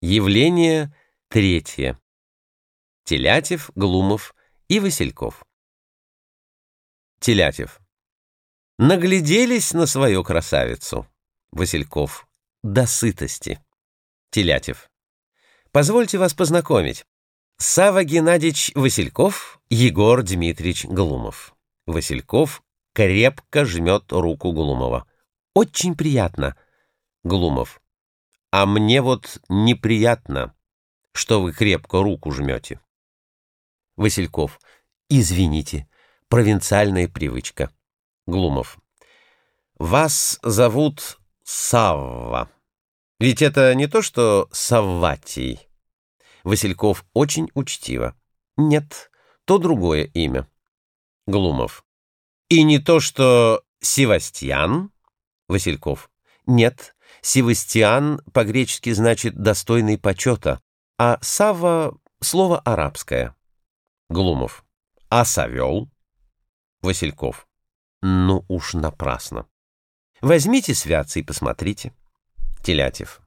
Явление третье. Телятев, Глумов и Васильков. Телятев. Нагляделись на свою красавицу. Васильков. До сытости. Телятев. Позвольте вас познакомить. Сава Геннадьевич Васильков, Егор Дмитриевич Глумов. Васильков крепко жмет руку Глумова. Очень приятно. Глумов. А мне вот неприятно, что вы крепко руку жмете. Васильков. Извините, провинциальная привычка. Глумов. Вас зовут Савва. Ведь это не то, что Савватий. Васильков очень учтиво. Нет, то другое имя. Глумов. И не то, что Севастьян? Васильков. Нет, Севастьян по-гречески значит «достойный почета», а Сава — слово арабское. Глумов. А Савел? Васильков. Ну уж напрасно. Возьмите святцы и посмотрите. Телятев.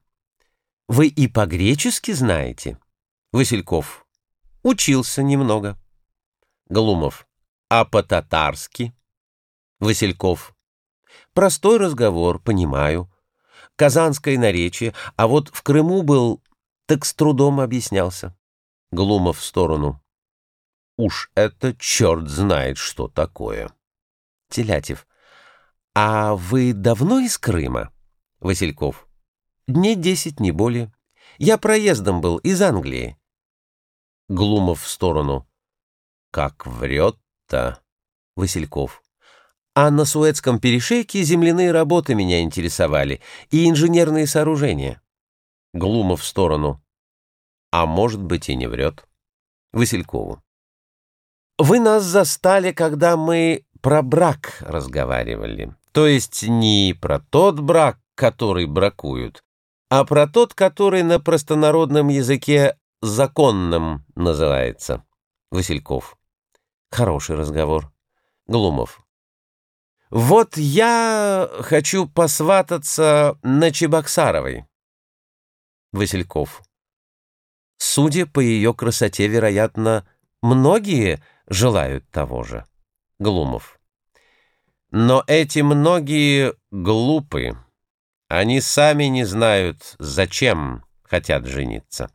Вы и по-гречески знаете? Васильков. Учился немного. Глумов. А по-татарски? Васильков. Простой разговор, понимаю. Казанское наречие, а вот в Крыму был, так с трудом объяснялся. Глумов в сторону. Уж это черт знает, что такое. Телятев. А вы давно из Крыма? Васильков. Дней десять, не более. Я проездом был из Англии. Глумов в сторону. Как врет-то. Васильков. А на Суэцком перешейке земляные работы меня интересовали и инженерные сооружения. Глумов в сторону. А может быть и не врет. Василькову. Вы нас застали, когда мы про брак разговаривали. То есть не про тот брак, который бракуют, а про тот, который на простонародном языке законным называется. Васильков. Хороший разговор. Глумов. Вот я хочу посвататься на Чебоксаровой. Васильков. Судя по ее красоте, вероятно, многие желают того же. Глумов. Но эти многие глупы. Они сами не знают, зачем хотят жениться.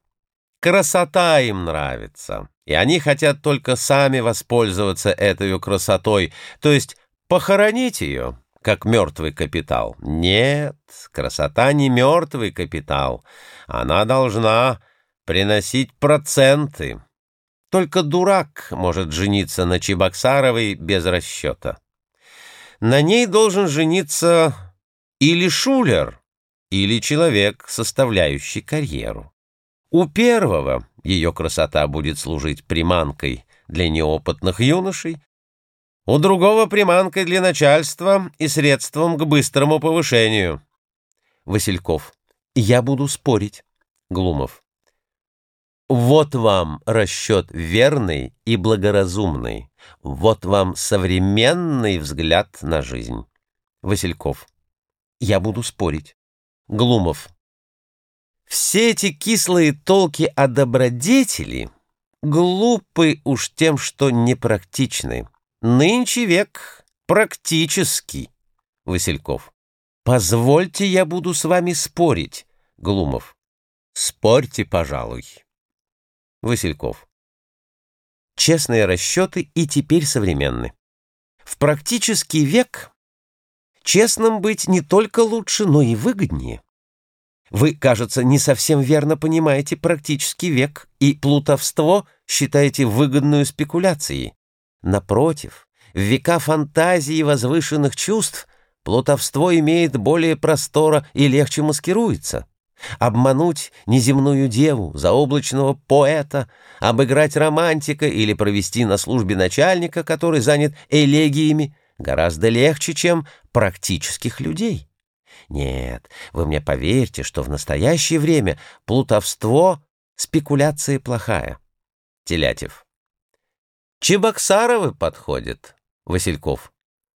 Красота им нравится, и они хотят только сами воспользоваться этой красотой, то есть Похоронить ее, как мертвый капитал. Нет, красота не мертвый капитал. Она должна приносить проценты. Только дурак может жениться на Чебоксаровой без расчета. На ней должен жениться или шулер, или человек, составляющий карьеру. У первого ее красота будет служить приманкой для неопытных юношей, у другого приманкой для начальства и средством к быстрому повышению. Васильков. Я буду спорить. Глумов. Вот вам расчет верный и благоразумный. Вот вам современный взгляд на жизнь. Васильков. Я буду спорить. Глумов. Все эти кислые толки о добродетели глупы уж тем, что непрактичны. Нынче век практический. Васильков. Позвольте, я буду с вами спорить. Глумов. Спорьте, пожалуй. Васильков. Честные расчеты и теперь современны. В практический век честным быть не только лучше, но и выгоднее. Вы, кажется, не совсем верно понимаете практический век и плутовство считаете выгодную спекуляцией. Напротив, в века фантазии и возвышенных чувств плутовство имеет более простора и легче маскируется. Обмануть неземную деву, заоблачного поэта, обыграть романтика или провести на службе начальника, который занят элегиями, гораздо легче, чем практических людей. Нет, вы мне поверьте, что в настоящее время плутовство — спекуляция плохая. Телятев. Чебоксаровы подходят, Васильков,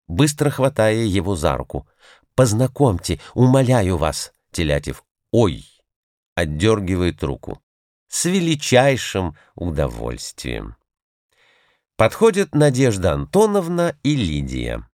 быстро хватая его за руку. Познакомьте, умоляю вас, Телятев. Ой, отдергивает руку. С величайшим удовольствием. Подходят Надежда Антоновна и Лидия.